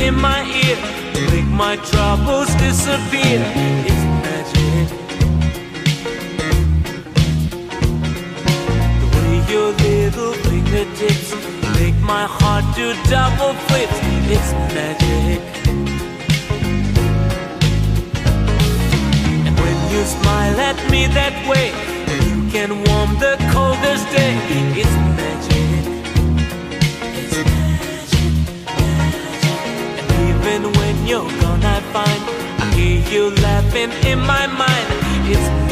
in my ear, make my troubles disappear. It's magic. The way your little fingertips make my heart do double flips. It's magic. And when you smile at me that way, you can warm the coldest day. It's magic. It's magic. you're gonna find. I hear you laughing in my mind. It's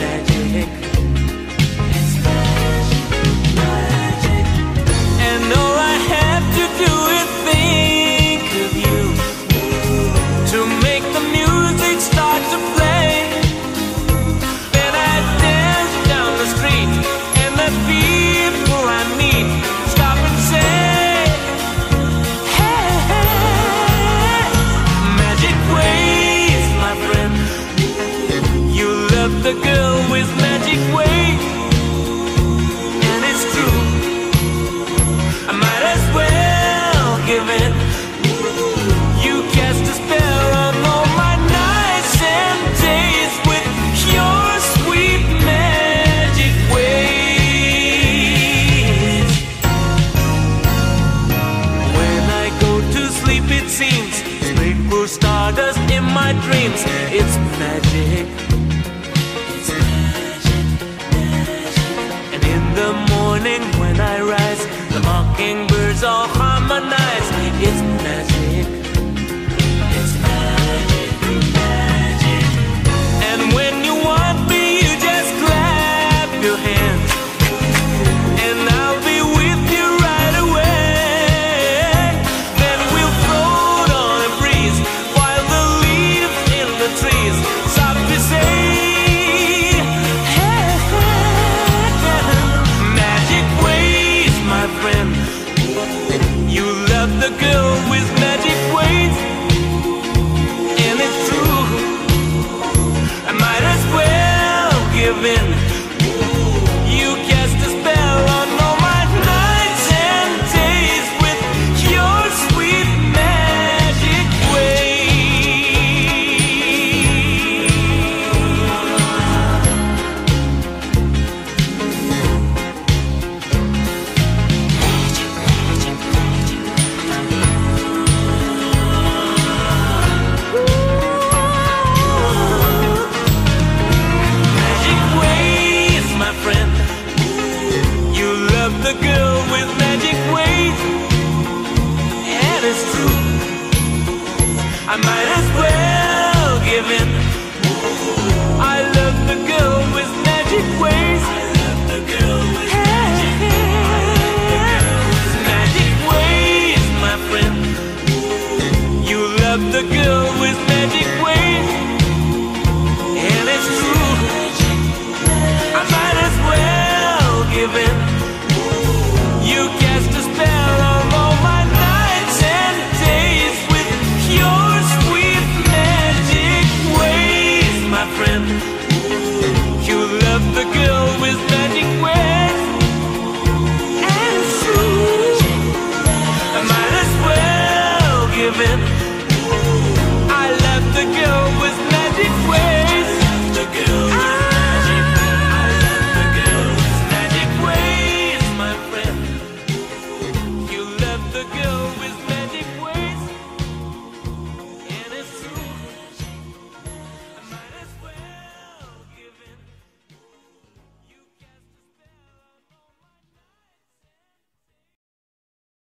seems. Twinkle stardust in my dreams. It's magic. It's magic, magic. And in the morning when I rise, the mockingbirds all harmonize. I might as well give in. of the girl with the